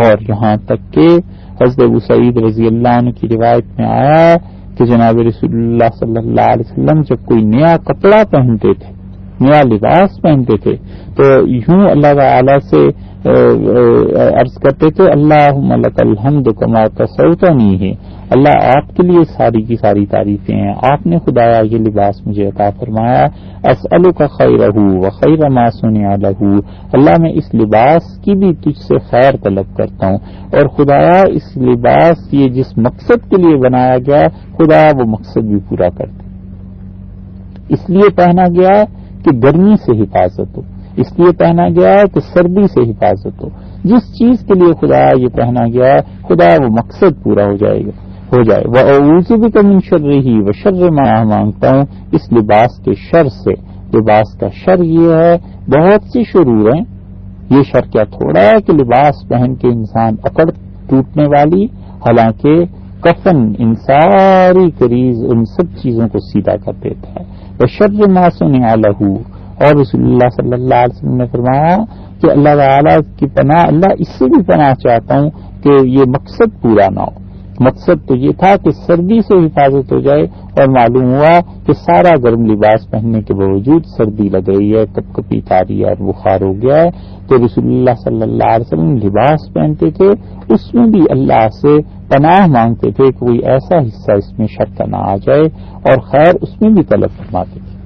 اور یہاں تک کہ حضرت ابو سعید رضی اللہ عنہ کی روایت میں آیا کہ جناب رسول اللہ صلی اللہ علیہ وسلم جب کوئی نیا کپڑا پہنتے تھے، نیا لباس پہنتے تھے، تو یوں اللہ تعالی سے عرض کرتے تھے اللہ ملک الحمد کما تصوتا نہیں ہے۔ اللہ آپ کے لیے ساری کی ساری تعریفیں ہیں۔ آپ نے خدایا یہ لباس مجھے عطا فرمایا۔ اسلو کا خیر و خیر ما سنیا لہو اللہ میں اس لباس کی بھی تجھ سے خیر طلب کرتا ہوں۔ اور خدایا اس لباس یہ جس مقصد کے لیے بنایا گیا، خدا وہ مقصد بھی پورا کرتے اس لیے پہنا گیا کہ گرمی سے حفاظت ہو۔ اس لیے پہنا گیا ہے کہ سردی سے حفاظت ہو۔ جس چیز کے لیے خدا یہ پہنا گیا ہے، خدا وہ مقصد پورا ہو جائے گا، ہو جائے۔ وہ اوزی بھی کم شر رہی وہ شر میں مانگتا ہوں اس لباس کے شر سے، لباس کا شر یہ ہے، بہت سی شرور ہیں یہ شر کیا تھوڑا ہے کہ لباس پہن کے انسان اکڑ ٹوٹنے والی، حالانکہ کفن ان ساری کریز ان سب چیزوں کو سیدھا کر دیتا ہے۔ وہ شر ماسن لہو اور رسول اللہ صلی اللہ علیہ وسلم نے فرمایا کہ اللہ تعالیٰ کی پناہ، اللہ اس سے بھی پناہ چاہتا ہوں کہ یہ مقصد پورا نہ ہو۔ مقصد تو یہ تھا کہ سردی سے حفاظت ہو جائے اور معلوم ہوا کہ سارا گرم لباس پہننے کے باوجود سردی لگ رہی ہے کپ کپی تاری ہے اور بخار ہو گیا ہے۔ تو رسول اللہ صلی اللہ علیہ وسلم لباس پہنتے تھے، اس میں بھی اللہ سے پناہ مانگتے تھے کہ کوئی ایسا حصہ اس میں شرط نہ آ جائے اور خیر اس میں بھی طلب فرماتے تھے۔